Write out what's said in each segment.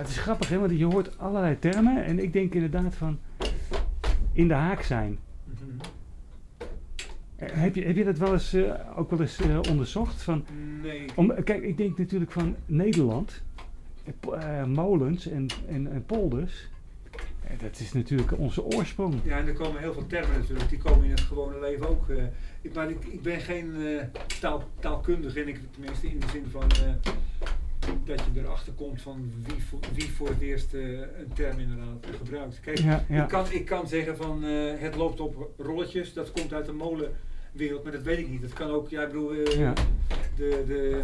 Ja, het is grappig, hè, want je hoort allerlei termen en ik denk inderdaad van in de haak zijn. Mhm. Eh, Heb je, heb je dat wel eens, eh, ook wel eens eh, onderzocht? Van, Nee. om, kijk, ik denk natuurlijk van Nederland, eh, molens en, en, en polders. Dat is natuurlijk onze oorsprong. Ja, en er komen heel veel termen natuurlijk, die komen in het gewone leven ook. ik, maar ik, ik ben geen taal, taalkundige, en ik, tenminste in de zin van dat je erachter komt van wie voor, wie voor het eerst eh, een term inderdaad gebruikt. Kijk, Ja, ja. Ik, kan, ik kan zeggen van eh, het loopt op rolletjes, dat komt uit de molenwereld, maar dat weet ik niet. Dat kan ook, ja, ik bedoel, eh, de, de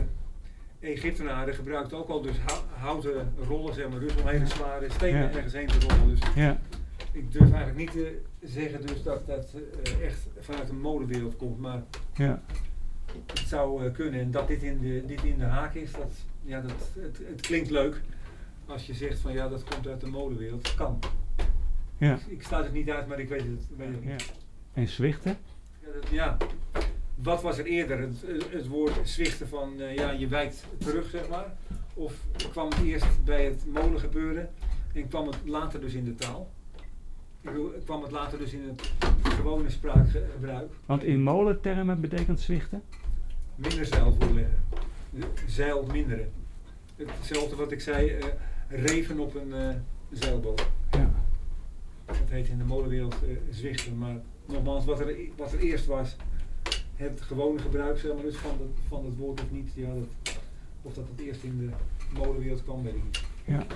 Egyptenaren gebruikten ook al dus hou- houten rollen, zeg maar, dus om hele zware stenen ergens heen te rollen. Dus Ja, ik durf eigenlijk niet te zeggen dus dat dat echt vanuit de molenwereld komt, maar ja, het zou eh, kunnen. En dat dit in de, dit in de haak is, dat, ja, dat, het, het klinkt leuk. Als je zegt van ja, dat komt uit de molenwereld, kan. ja. Ik sta er niet uit, maar ik weet het, weet het ja. En zwichten? Ja, dat- ja. Wat was er eerder? Het, het woord zwichten van eh, ja, je wijkt terug, zeg maar. Of kwam het eerst bij het molen gebeuren en kwam het later dus in de taal? Ik bedoel, kwam het later dus in het gewone spraakgebruik? Want in molentermen betekent zwichten? Minder zeil voorleggen. Zeil minderen. Hetzelfde wat ik zei, eh, reven op een eh, zeilboot. Ja, Dat heet in de molenwereld eh, zwichten. Maar nogmaals, wat er, wat er eerst was, het gewone gebruik zeg maar, dus van, het, van het woord of niet, ja, dat, of dat het eerst in de molenwereld kwam, weet ik niet. ja.